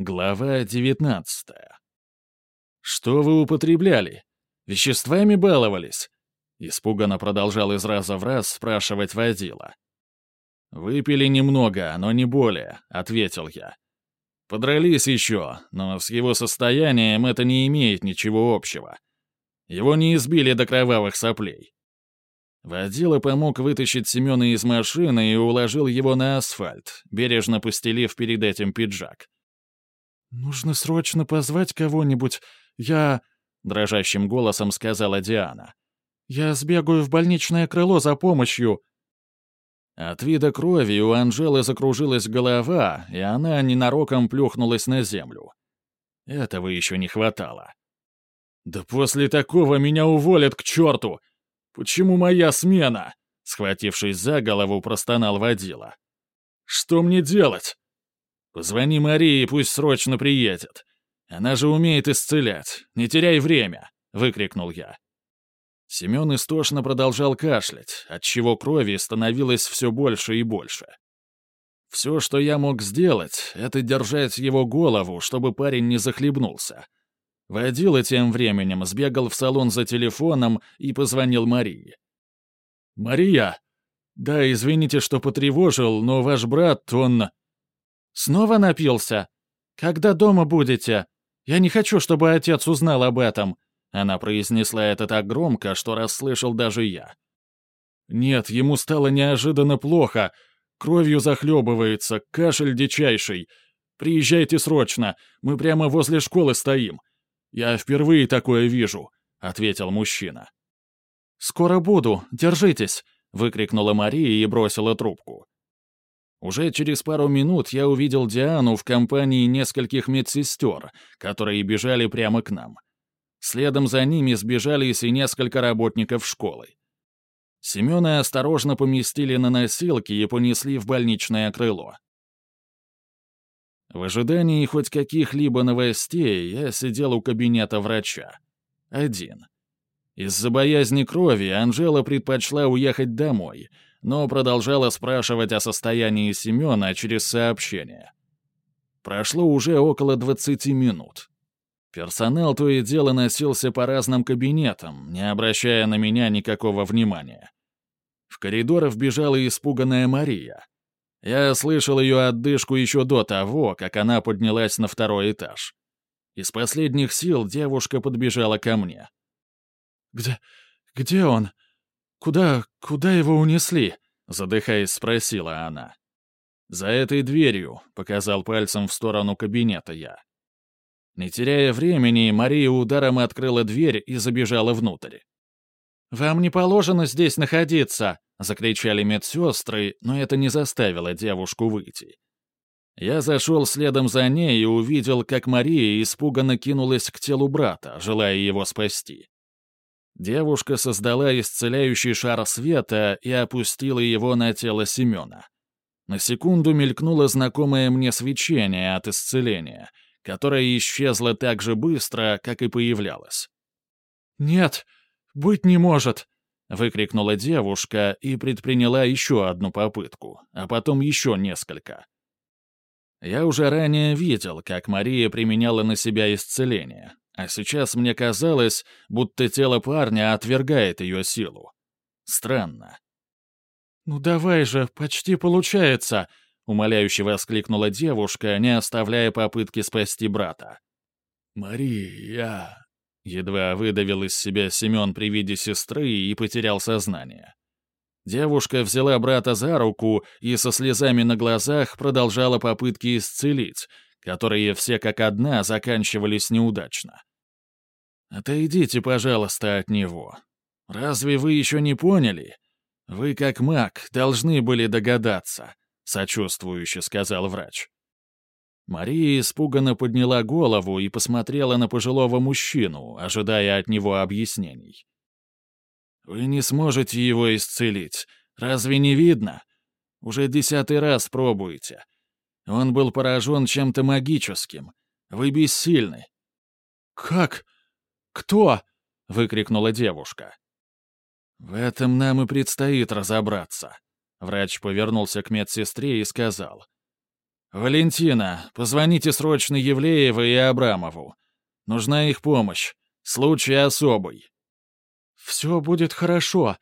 Глава 19 «Что вы употребляли? Веществами баловались?» Испуганно продолжал из раза в раз спрашивать водила. «Выпили немного, но не более», — ответил я. «Подрались еще, но с его состоянием это не имеет ничего общего. Его не избили до кровавых соплей». Водила помог вытащить Семена из машины и уложил его на асфальт, бережно постелив перед этим пиджак. «Нужно срочно позвать кого-нибудь. Я...» — дрожащим голосом сказала Диана. «Я сбегаю в больничное крыло за помощью». От вида крови у Анжелы закружилась голова, и она ненароком плюхнулась на землю. Этого еще не хватало. «Да после такого меня уволят к черту! Почему моя смена?» Схватившись за голову, простонал водила. «Что мне делать?» Позвони Марии, пусть срочно приедет. Она же умеет исцелять. Не теряй время!» — выкрикнул я. Семен истошно продолжал кашлять, отчего крови становилось все больше и больше. Все, что я мог сделать, это держать его голову, чтобы парень не захлебнулся. Водила тем временем сбегал в салон за телефоном и позвонил Марии. «Мария! Да, извините, что потревожил, но ваш брат, он...» Снова напился? Когда дома будете? Я не хочу, чтобы отец узнал об этом». Она произнесла это так громко, что расслышал даже я. «Нет, ему стало неожиданно плохо. Кровью захлебывается, кашель дичайший. Приезжайте срочно, мы прямо возле школы стоим. Я впервые такое вижу», — ответил мужчина. «Скоро буду, держитесь», — выкрикнула Мария и бросила трубку. Уже через пару минут я увидел Диану в компании нескольких медсестер, которые бежали прямо к нам. Следом за ними сбежались и несколько работников школы. Семена осторожно поместили на носилки и понесли в больничное крыло. В ожидании хоть каких-либо новостей я сидел у кабинета врача. Один. Из-за боязни крови Анжела предпочла уехать домой — но продолжала спрашивать о состоянии Семена через сообщение. Прошло уже около 20 минут. Персонал то и дело носился по разным кабинетам, не обращая на меня никакого внимания. В коридор вбежала испуганная Мария. Я слышал ее отдышку еще до того, как она поднялась на второй этаж. Из последних сил девушка подбежала ко мне. «Где... где он?» «Куда... куда его унесли?» — задыхаясь, спросила она. «За этой дверью», — показал пальцем в сторону кабинета я. Не теряя времени, Мария ударом открыла дверь и забежала внутрь. «Вам не положено здесь находиться!» — закричали медсестры, но это не заставило девушку выйти. Я зашел следом за ней и увидел, как Мария испуганно кинулась к телу брата, желая его спасти. Девушка создала исцеляющий шар света и опустила его на тело Семена. На секунду мелькнуло знакомое мне свечение от исцеления, которое исчезло так же быстро, как и появлялось. «Нет, быть не может!» — выкрикнула девушка и предприняла еще одну попытку, а потом еще несколько. Я уже ранее видел, как Мария применяла на себя исцеление, а сейчас мне казалось, будто тело парня отвергает ее силу. Странно. «Ну давай же, почти получается!» — умоляюще воскликнула девушка, не оставляя попытки спасти брата. «Мария!» — едва выдавил из себя Семен при виде сестры и потерял сознание. Девушка взяла брата за руку и со слезами на глазах продолжала попытки исцелить, которые все как одна заканчивались неудачно. «Отойдите, пожалуйста, от него. Разве вы еще не поняли? Вы, как маг, должны были догадаться», — сочувствующе сказал врач. Мария испуганно подняла голову и посмотрела на пожилого мужчину, ожидая от него объяснений. «Вы не сможете его исцелить. Разве не видно? Уже десятый раз пробуете. Он был поражен чем-то магическим. Вы бессильны». «Как?» «Кто?» — выкрикнула девушка. «В этом нам и предстоит разобраться». Врач повернулся к медсестре и сказал. «Валентина, позвоните срочно Евлееву и Абрамову. Нужна их помощь. Случай особый». «Все будет хорошо.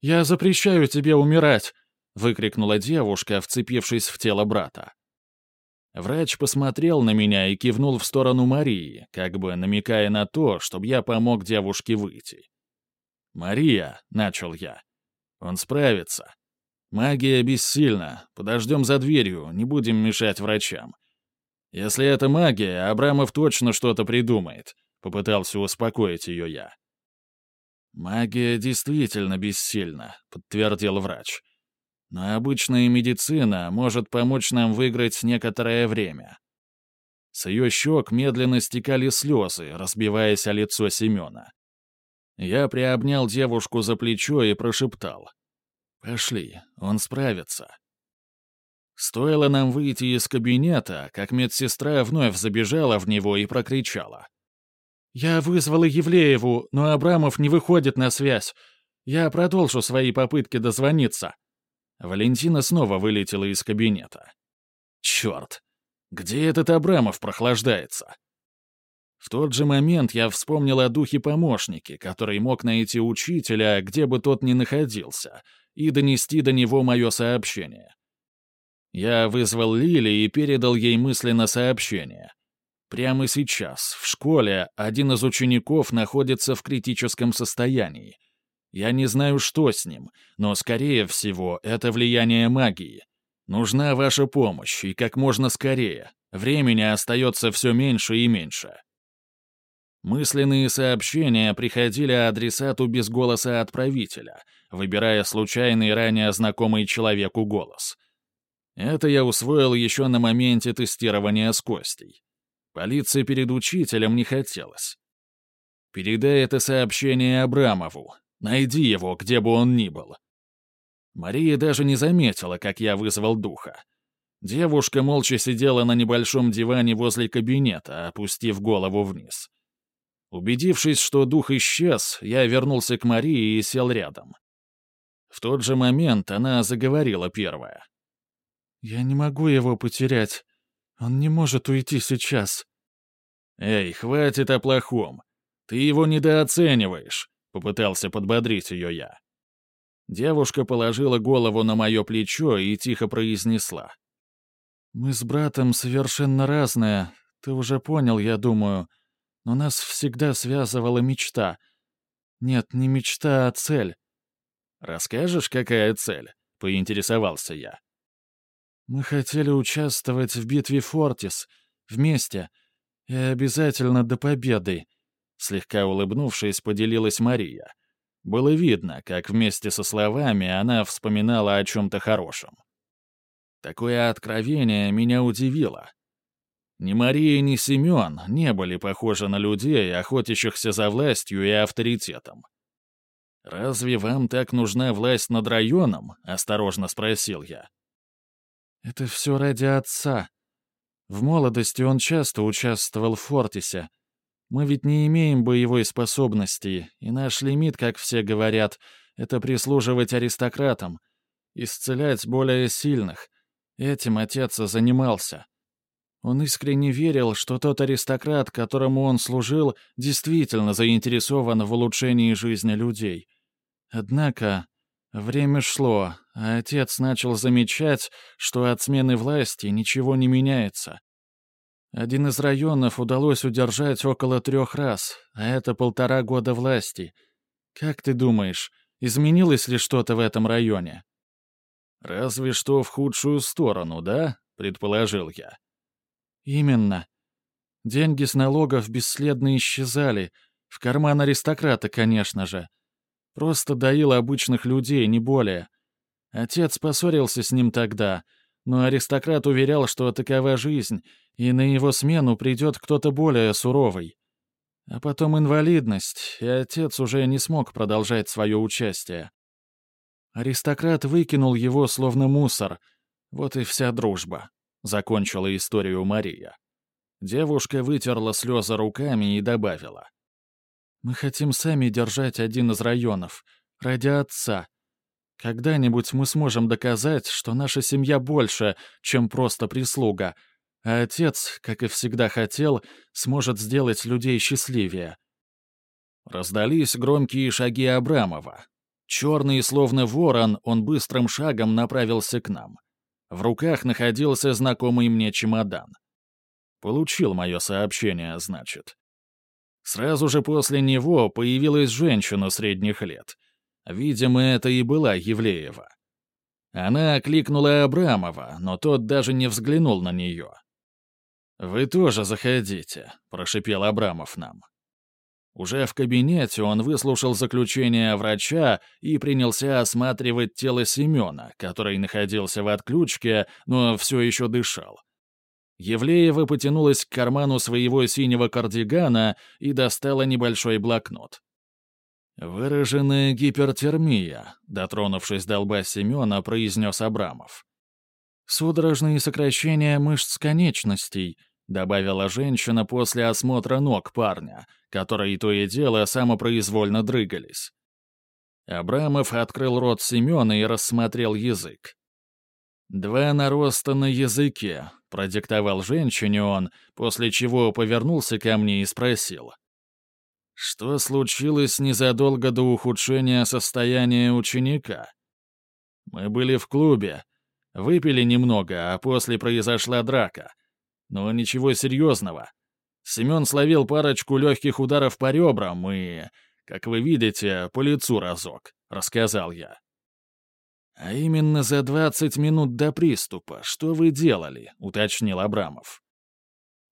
Я запрещаю тебе умирать», — выкрикнула девушка, вцепившись в тело брата. Врач посмотрел на меня и кивнул в сторону Марии, как бы намекая на то, чтобы я помог девушке выйти. «Мария», — начал я, — «он справится. Магия бессильна, подождем за дверью, не будем мешать врачам. Если это магия, Абрамов точно что-то придумает», — попытался успокоить ее я. «Магия действительно бессильна», — подтвердил врач. «Но обычная медицина может помочь нам выиграть некоторое время». С ее щек медленно стекали слезы, разбиваясь о лицо Семена. Я приобнял девушку за плечо и прошептал. «Пошли, он справится». Стоило нам выйти из кабинета, как медсестра вновь забежала в него и прокричала. «Я вызвала Евлееву, но Абрамов не выходит на связь. Я продолжу свои попытки дозвониться». Валентина снова вылетела из кабинета. «Черт! Где этот Абрамов прохлаждается?» В тот же момент я вспомнил о духе-помощнике, который мог найти учителя, где бы тот ни находился, и донести до него мое сообщение. Я вызвал Лили и передал ей мысленно сообщение. Прямо сейчас, в школе, один из учеников находится в критическом состоянии. Я не знаю, что с ним, но, скорее всего, это влияние магии. Нужна ваша помощь, и как можно скорее. Времени остается все меньше и меньше. Мысленные сообщения приходили адресату без голоса отправителя, выбирая случайный ранее знакомый человеку голос. Это я усвоил еще на моменте тестирования с Костей. Полиции перед учителем не хотелось. Передай это сообщение Абрамову. Найди его, где бы он ни был. Мария даже не заметила, как я вызвал духа. Девушка молча сидела на небольшом диване возле кабинета, опустив голову вниз. Убедившись, что дух исчез, я вернулся к Марии и сел рядом. В тот же момент она заговорила первая. «Я не могу его потерять. Он не может уйти сейчас». «Эй, хватит о плохом. Ты его недооцениваешь», — попытался подбодрить ее я. Девушка положила голову на мое плечо и тихо произнесла. «Мы с братом совершенно разные. Ты уже понял, я думаю. Но нас всегда связывала мечта. Нет, не мечта, а цель». «Расскажешь, какая цель?» — поинтересовался я. Мы хотели участвовать в битве Фортис, вместе, и обязательно до победы», — слегка улыбнувшись, поделилась Мария. Было видно, как вместе со словами она вспоминала о чем-то хорошем. Такое откровение меня удивило. Ни Мария, ни Семен не были похожи на людей, охотящихся за властью и авторитетом. «Разве вам так нужна власть над районом?» — осторожно спросил я. Это все ради отца. В молодости он часто участвовал в Фортисе. Мы ведь не имеем боевой способности, и наш лимит, как все говорят, это прислуживать аристократам, исцелять более сильных. Этим отец занимался. Он искренне верил, что тот аристократ, которому он служил, действительно заинтересован в улучшении жизни людей. Однако Время шло, а отец начал замечать, что от смены власти ничего не меняется. Один из районов удалось удержать около трех раз, а это полтора года власти. Как ты думаешь, изменилось ли что-то в этом районе? «Разве что в худшую сторону, да?» — предположил я. «Именно. Деньги с налогов бесследно исчезали, в карман аристократа, конечно же. Просто доил обычных людей, не более. Отец поссорился с ним тогда, но аристократ уверял, что такова жизнь, и на его смену придет кто-то более суровый. А потом инвалидность, и отец уже не смог продолжать свое участие. Аристократ выкинул его словно мусор. Вот и вся дружба. Закончила историю Мария. Девушка вытерла слезы руками и добавила. Мы хотим сами держать один из районов. Ради отца. Когда-нибудь мы сможем доказать, что наша семья больше, чем просто прислуга, а отец, как и всегда хотел, сможет сделать людей счастливее». Раздались громкие шаги Абрамова. Черный, словно ворон, он быстрым шагом направился к нам. В руках находился знакомый мне чемодан. Получил мое сообщение, значит. Сразу же после него появилась женщина средних лет. Видимо, это и была Евлеева. Она окликнула Абрамова, но тот даже не взглянул на нее. «Вы тоже заходите», — прошипел Абрамов нам. Уже в кабинете он выслушал заключение врача и принялся осматривать тело Семена, который находился в отключке, но все еще дышал. Евлеева потянулась к карману своего синего кардигана и достала небольшой блокнот. «Выраженная гипертермия», — дотронувшись до лба Семена, произнес Абрамов. «Судорожные сокращения мышц конечностей», — добавила женщина после осмотра ног парня, которые то и дело самопроизвольно дрыгались. Абрамов открыл рот Семена и рассмотрел язык. «Два нароста на языке», — продиктовал женщине он, после чего повернулся ко мне и спросил. «Что случилось незадолго до ухудшения состояния ученика?» «Мы были в клубе, выпили немного, а после произошла драка. Но ничего серьезного. Семен словил парочку легких ударов по ребрам и, как вы видите, по лицу разок», — рассказал я. «А именно за 20 минут до приступа. Что вы делали?» — уточнил Абрамов.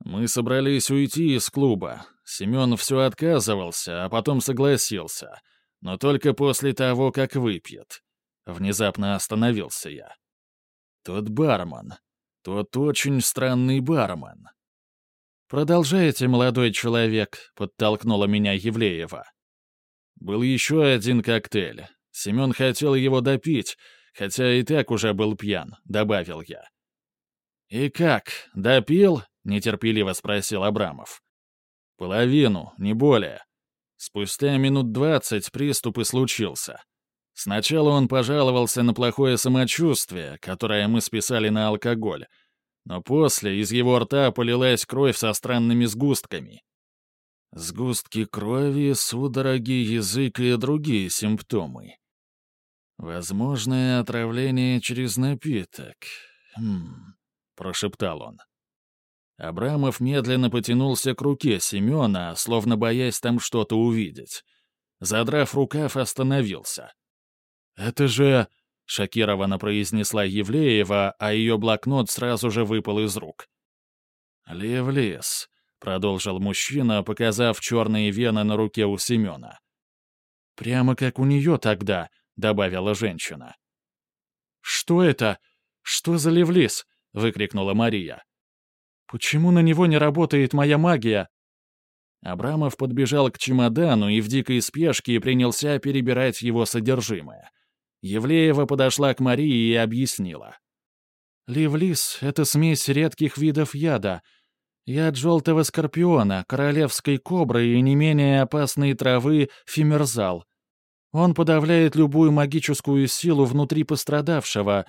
«Мы собрались уйти из клуба. Семен все отказывался, а потом согласился. Но только после того, как выпьет. Внезапно остановился я. Тот бармен. Тот очень странный бармен». «Продолжайте, молодой человек», — подтолкнула меня Евлеева. Был еще один коктейль. Семен хотел его допить, хотя и так уже был пьян», — добавил я. «И как, допил?» — нетерпеливо спросил Абрамов. «Половину, не более. Спустя минут двадцать приступ и случился. Сначала он пожаловался на плохое самочувствие, которое мы списали на алкоголь, но после из его рта полилась кровь со странными сгустками. Сгустки крови, судороги, язык и другие симптомы. «Возможное отравление через напиток. Хм...» — прошептал он. Абрамов медленно потянулся к руке Семена, словно боясь там что-то увидеть. Задрав рукав, остановился. «Это же...» — шокированно произнесла Евлеева, а ее блокнот сразу же выпал из рук. «Левлес», — продолжил мужчина, показав черные вены на руке у Семена. «Прямо как у нее тогда», добавила женщина. «Что это? Что за левлис?» — выкрикнула Мария. «Почему на него не работает моя магия?» Абрамов подбежал к чемодану и в дикой спешке принялся перебирать его содержимое. Евлеева подошла к Марии и объяснила. «Левлис — это смесь редких видов яда. Яд желтого скорпиона, королевской кобры и не менее опасной травы фимерзал. Он подавляет любую магическую силу внутри пострадавшего,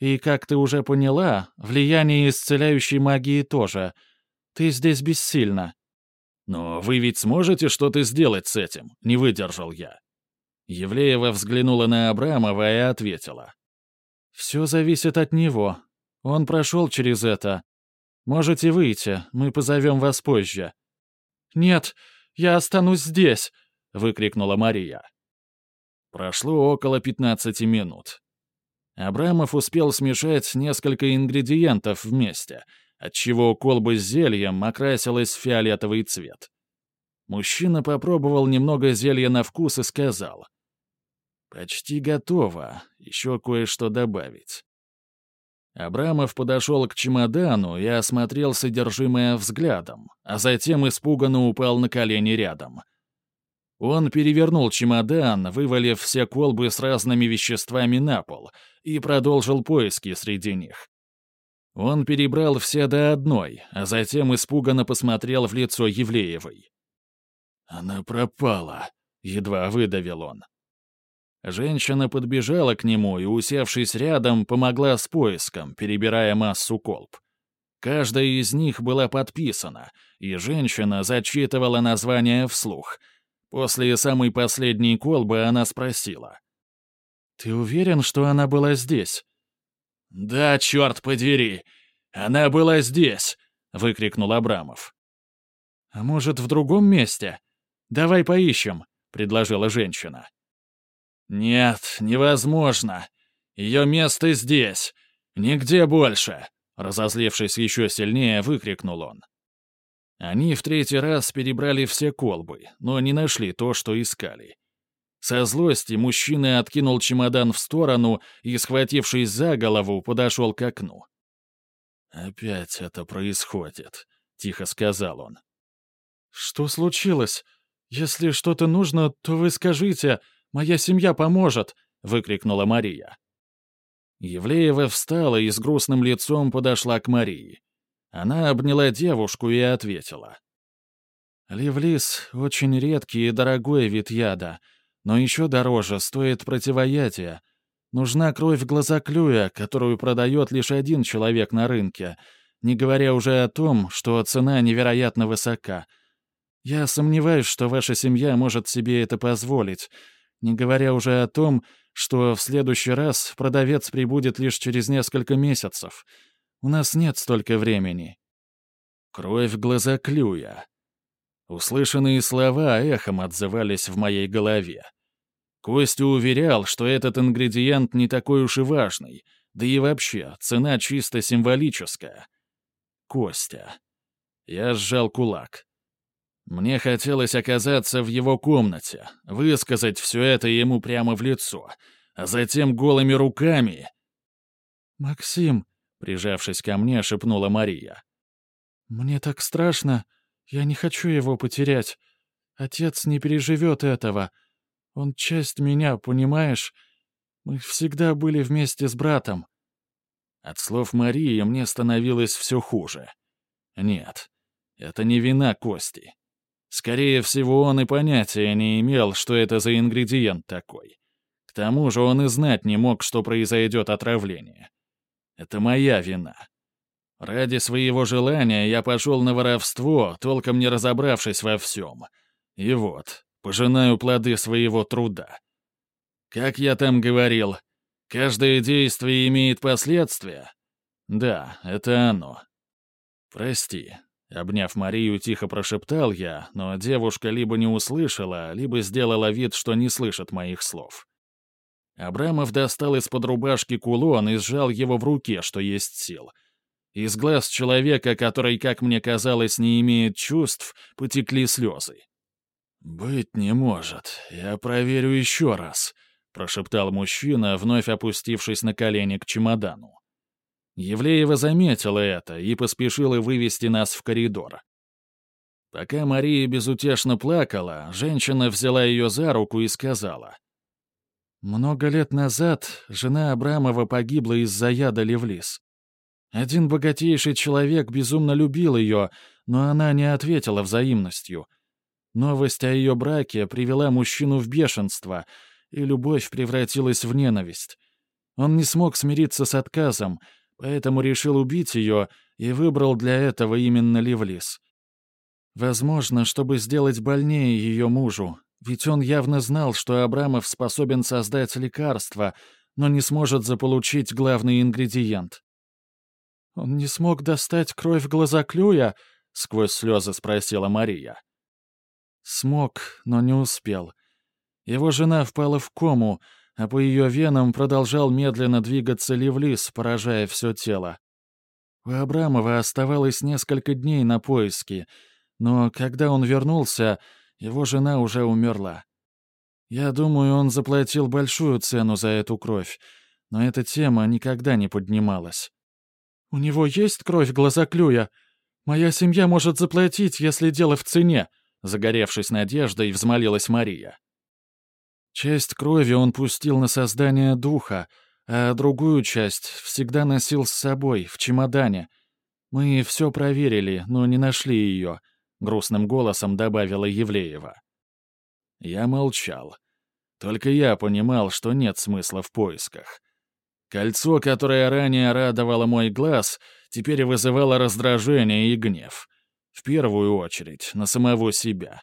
и, как ты уже поняла, влияние исцеляющей магии тоже. Ты здесь бессильна». «Но вы ведь сможете что-то сделать с этим?» — не выдержал я. Евлеева взглянула на Абрамова и ответила. «Все зависит от него. Он прошел через это. Можете выйти, мы позовем вас позже». «Нет, я останусь здесь!» — выкрикнула Мария. Прошло около 15 минут. Абрамов успел смешать несколько ингредиентов вместе, отчего колба с зельем окрасилась в фиолетовый цвет. Мужчина попробовал немного зелья на вкус и сказал. «Почти готово, еще кое-что добавить». Абрамов подошел к чемодану и осмотрел содержимое взглядом, а затем испуганно упал на колени рядом. Он перевернул чемодан, вывалив все колбы с разными веществами на пол, и продолжил поиски среди них. Он перебрал все до одной, а затем испуганно посмотрел в лицо Евлеевой. «Она пропала», — едва выдавил он. Женщина подбежала к нему и, усевшись рядом, помогла с поиском, перебирая массу колб. Каждая из них была подписана, и женщина зачитывала название вслух. После самой последней колбы она спросила. «Ты уверен, что она была здесь?» «Да, черт подери! Она была здесь!» — выкрикнул Абрамов. «А может, в другом месте? Давай поищем», — предложила женщина. «Нет, невозможно. Ее место здесь. Нигде больше!» Разозлившись еще сильнее, выкрикнул он. Они в третий раз перебрали все колбы, но не нашли то, что искали. Со злости мужчина откинул чемодан в сторону и, схватившись за голову, подошел к окну. «Опять это происходит», — тихо сказал он. «Что случилось? Если что-то нужно, то вы скажите. Моя семья поможет!» — выкрикнула Мария. Евлеева встала и с грустным лицом подошла к Марии. Она обняла девушку и ответила. «Ливлис — очень редкий и дорогой вид яда, но еще дороже стоит противоядие. Нужна кровь глазоклюя, которую продает лишь один человек на рынке, не говоря уже о том, что цена невероятно высока. Я сомневаюсь, что ваша семья может себе это позволить, не говоря уже о том, что в следующий раз продавец прибудет лишь через несколько месяцев. У нас нет столько времени. Кровь глаза клюя. Услышанные слова эхом отзывались в моей голове. Костя уверял, что этот ингредиент не такой уж и важный, да и вообще, цена чисто символическая. Костя. Я сжал кулак. Мне хотелось оказаться в его комнате, высказать все это ему прямо в лицо, а затем голыми руками... «Максим», — прижавшись ко мне, шепнула Мария. «Мне так страшно. Я не хочу его потерять. Отец не переживет этого. Он часть меня, понимаешь? Мы всегда были вместе с братом». От слов Марии мне становилось все хуже. Нет, это не вина Кости. Скорее всего, он и понятия не имел, что это за ингредиент такой. К тому же он и знать не мог, что произойдет отравление. Это моя вина. Ради своего желания я пошел на воровство, толком не разобравшись во всем. И вот, пожинаю плоды своего труда. Как я там говорил, каждое действие имеет последствия? Да, это оно. Прости, Обняв Марию, тихо прошептал я, но девушка либо не услышала, либо сделала вид, что не слышит моих слов. Абрамов достал из-под рубашки кулон и сжал его в руке, что есть сил. Из глаз человека, который, как мне казалось, не имеет чувств, потекли слезы. «Быть не может. Я проверю еще раз», — прошептал мужчина, вновь опустившись на колени к чемодану. Евлеева заметила это и поспешила вывести нас в коридор. Пока Мария безутешно плакала, женщина взяла ее за руку и сказала. «Много лет назад жена Абрамова погибла из-за яда Левлис. Один богатейший человек безумно любил ее, но она не ответила взаимностью. Новость о ее браке привела мужчину в бешенство, и любовь превратилась в ненависть. Он не смог смириться с отказом — поэтому решил убить ее и выбрал для этого именно Ливлис. Возможно, чтобы сделать больнее ее мужу, ведь он явно знал, что Абрамов способен создать лекарство, но не сможет заполучить главный ингредиент. «Он не смог достать кровь глазоклюя?» — сквозь слезы спросила Мария. «Смог, но не успел. Его жена впала в кому, а по ее венам продолжал медленно двигаться Ливлис, поражая все тело. У Абрамова оставалось несколько дней на поиски, но когда он вернулся, его жена уже умерла. Я думаю, он заплатил большую цену за эту кровь, но эта тема никогда не поднималась. «У него есть кровь глазоклюя? Моя семья может заплатить, если дело в цене», загоревшись надеждой, взмолилась Мария. Часть крови он пустил на создание духа, а другую часть всегда носил с собой, в чемодане. Мы все проверили, но не нашли ее», — грустным голосом добавила Евлеева. Я молчал. Только я понимал, что нет смысла в поисках. Кольцо, которое ранее радовало мой глаз, теперь вызывало раздражение и гнев. В первую очередь, на самого себя.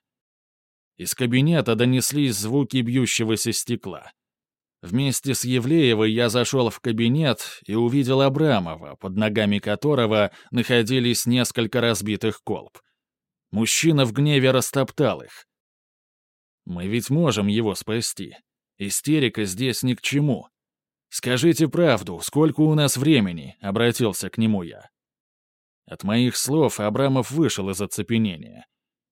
Из кабинета донеслись звуки бьющегося стекла. Вместе с Евлеевой я зашел в кабинет и увидел Абрамова, под ногами которого находились несколько разбитых колб. Мужчина в гневе растоптал их. Мы ведь можем его спасти. Истерика здесь ни к чему. Скажите правду, сколько у нас времени?» — обратился к нему я. От моих слов Абрамов вышел из оцепенения.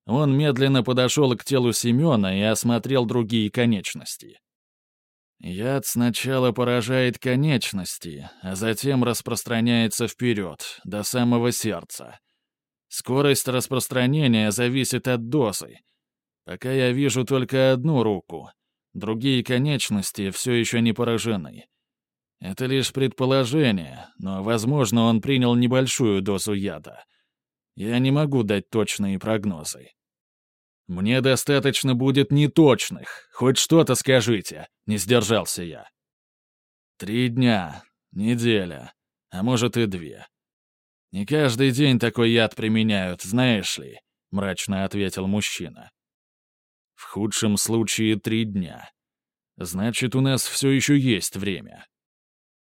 Он медленно подошел к телу Семена и осмотрел другие конечности. Яд сначала поражает конечности, а затем распространяется вперед, до самого сердца. Скорость распространения зависит от дозы. Пока я вижу только одну руку. Другие конечности все еще не поражены. Это лишь предположение, но, возможно, он принял небольшую дозу яда. Я не могу дать точные прогнозы. «Мне достаточно будет неточных. Хоть что-то скажите», — не сдержался я. «Три дня, неделя, а может и две. Не каждый день такой яд применяют, знаешь ли», — мрачно ответил мужчина. В худшем случае три дня. Значит, у нас все еще есть время.